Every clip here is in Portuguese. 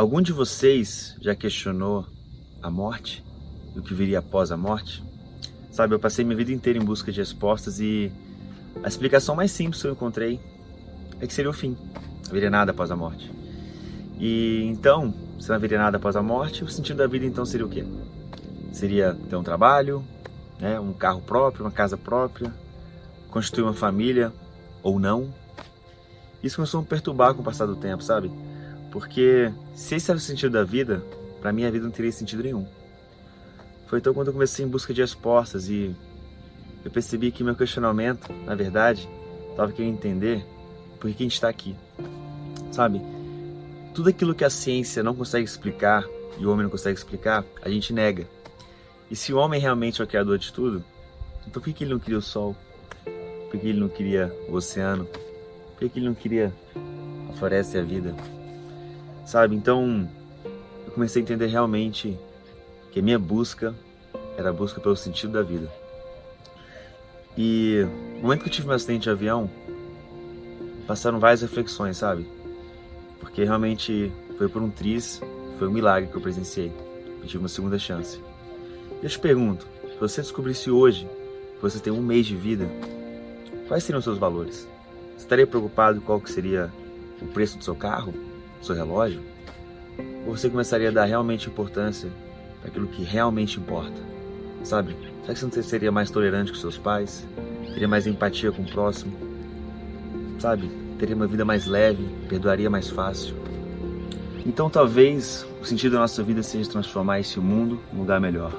Algum de vocês já questionou a morte e o que viria após a morte? Sabe, eu passei minha vida inteira em busca de respostas e a explicação mais simples que eu encontrei é que seria o fim. Não haveria nada após a morte. E então, se não haveria nada após a morte, o sentido da vida então seria o quê? Seria ter um trabalho, né, um carro próprio, uma casa própria, constituir uma família ou não. Isso começou a me perturbar com o passar do tempo, sabe? Porque se esse era o sentido da vida, para mim a vida não teria sentido nenhum. Foi então quando eu comecei em busca de respostas e eu percebi que meu questionamento, na verdade, estava querendo entender por que a gente está aqui. Sabe? Tudo aquilo que a ciência não consegue explicar e o homem não consegue explicar, a gente nega. E se o homem realmente é o criador de tudo, então por que ele não queria o sol? Por que ele não queria o oceano? Por que ele não queria a floresta e a vida? Sabe? Então, eu comecei a entender realmente que a minha busca era a busca pelo sentido da vida. E no momento que eu tive meu acidente de avião, passaram várias reflexões, sabe? Porque realmente foi por um triz, foi um milagre que eu presenciei. Eu tive uma segunda chance. E eu te pergunto, se você descobrisse hoje que você tem um mês de vida, quais seriam os seus valores? Você estaria preocupado qual que seria o preço do seu carro, seu relógio? Ou você começaria a dar realmente importância para aquilo que realmente importa? Sabe? Será que você seria mais tolerante com seus pais? Teria mais empatia com o próximo? Sabe? Teria uma vida mais leve? Perdoaria mais fácil? Então talvez o sentido da nossa vida seja transformar esse mundo em um lugar melhor.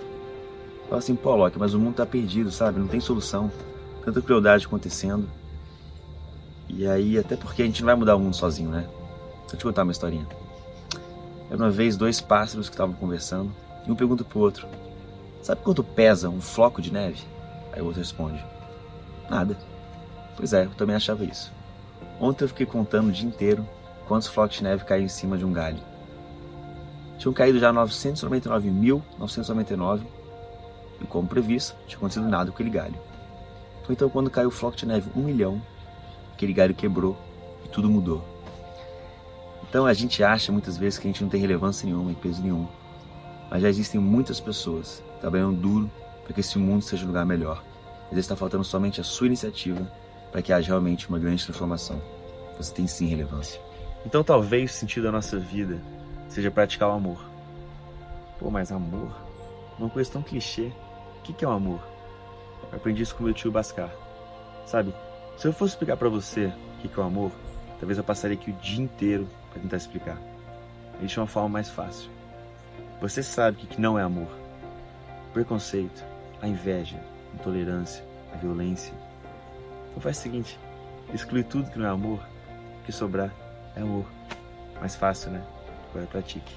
Fala assim, pô, Loki, mas o mundo tá perdido, sabe? Não tem solução. Tanta crueldade acontecendo. E aí, até porque a gente não vai mudar o mundo sozinho, né? Deixa eu te contar uma historinha. Era uma vez dois pássaros que estavam conversando e um pergunta pro outro: Sabe quanto pesa um floco de neve? Aí o outro responde: Nada. Pois é, eu também achava isso. Ontem eu fiquei contando o dia inteiro quantos flocos de neve caíram em cima de um galho. Tinham caído já 999.999 e, como previsto, não tinha acontecido nada com aquele galho. Foi então quando caiu o floco de neve, um milhão, aquele galho quebrou e tudo mudou. Então a gente acha muitas vezes que a gente não tem relevância nenhuma e peso nenhum. Mas já existem muitas pessoas trabalhando duro para que esse mundo seja um lugar melhor. Às vezes está faltando somente a sua iniciativa para que haja realmente uma grande transformação. Você tem sim relevância. Então talvez o sentido da nossa vida seja praticar o amor. Pô, mas amor? Uma coisa tão clichê. O que é o amor? Eu aprendi isso com meu tio Bascar. Sabe, se eu fosse explicar para você o que é o amor, talvez eu passaria aqui o dia inteiro para tentar explicar. Existe uma forma mais fácil. Você sabe o que não é amor. O preconceito, a inveja, a intolerância, a violência. Então faz o seguinte, exclui tudo que não é amor, o que sobrar é amor. Mais fácil, né? Agora pratique.